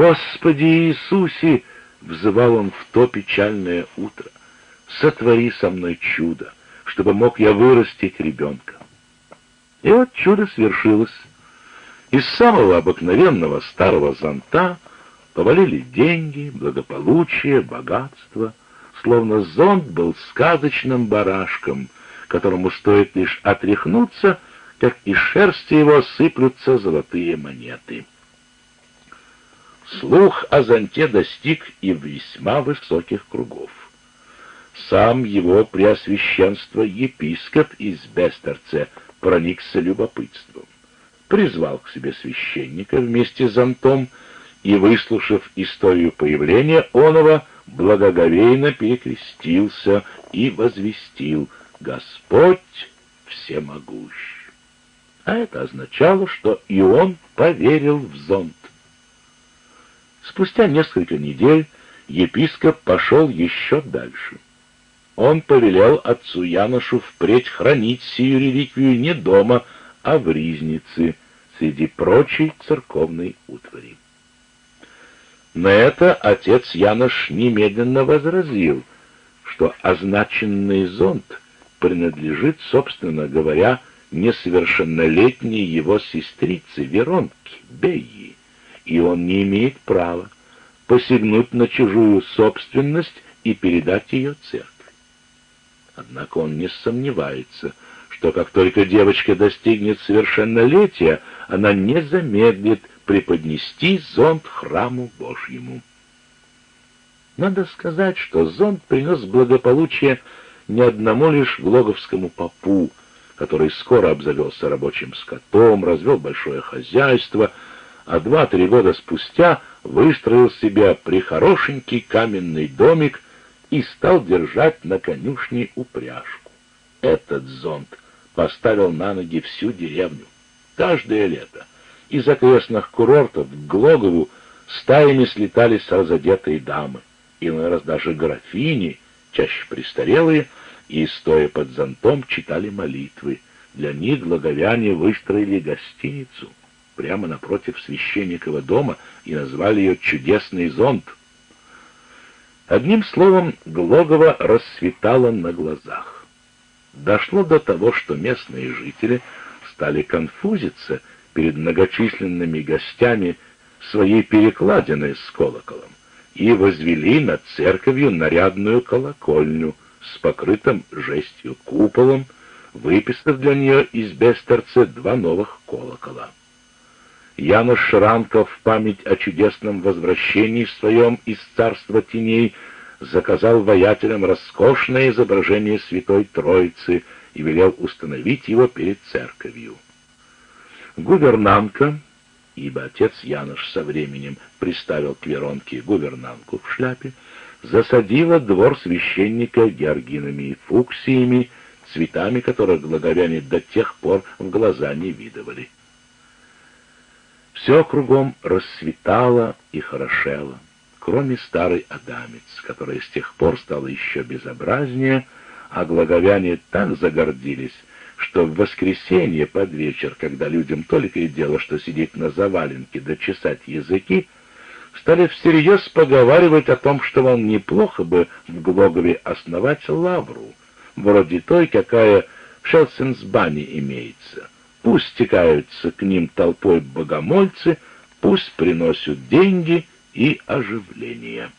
«Господи Иисусе!» — взывал он в то печальное утро. «Сотвори со мной чудо, чтобы мог я вырастить ребенка». И вот чудо свершилось. Из самого обыкновенного старого зонта повалили деньги, благополучие, богатство, словно зонт был сказочным барашком, которому стоит лишь отряхнуться, как из шерсти его сыплются золотые монеты. Слух о зонте достиг и весьма высоких кругов. Сам его преосвященство епископ из Бестерце проникся любопытством, призвал к себе священника вместе с зонтом и, выслушав историю появления Онова, благоговейно перекрестился и возвестил «Господь всемогущ». А это означало, что и он поверил в зонт. Спустя несколько недель епископ пошел еще дальше. Он повелел отцу Яношу впредь хранить сию реликвию не дома, а в ризнице, среди прочей церковной утвари. На это отец Янош немедленно возразил, что означенный зонт принадлежит, собственно говоря, несовершеннолетней его сестрице Веронке, Бейи, и он не имеет права посягнуть на чужую собственность и передать ее церкви. Однако он не сомневается, что как только девочка достигнет совершеннолетия, она не замедлит преподнести зонт храму Божьему. Надо сказать, что зонт принес благополучие не одному лишь глоговскому попу, который скоро обзавелся рабочим скотом, развел большое хозяйство, а два-три года спустя выстроил себе прихорошенький каменный домик и стал держать на конюшне упряжку. Этот зонт поставил на ноги всю деревню. Каждое лето из окрестных курортов к Глогову стаями слетались разодетые дамы, иной раз даже графини, чаще престарелые, и, стоя под зонтом, читали молитвы. Для них глоговяне выстроили гостиницу прямо напротив священникова дома и назвали ее «Чудесный зонт». Одним словом, Глогово расцветало на глазах. Дошло до того, что местные жители стали конфузиться перед многочисленными гостями своей перекладины с колоколом и возвели над церковью нарядную колокольню с покрытым жестью куполом, выписав для нее из Бестерца два новых колокола. Януш Шранков в память о чудесном возвращении своем из царства теней заказал воятелям роскошное изображение Святой Троицы и велел установить его перед церковью. Гувернантка, ибо отец Янош со временем приставил к Веронке гувернантку в шляпе, засадила двор священника георгинами и фуксиями, цветами которых глаговяне до тех пор в глаза не видывали. Все кругом расцветало и хорошело, кроме старой Адамец, которая с тех пор стала еще безобразнее, а глаговяне так загордились, что в воскресенье под вечер, когда людям только и дело, что сидеть на заваленке да чесать языки, стали всерьез поговаривать о том, что вам неплохо бы в Глогове основать лавру, вроде той, какая в Шелсенсбане имеется. Пусть стекаются к ним толпой богомольцы, пусть приносят деньги и оживление.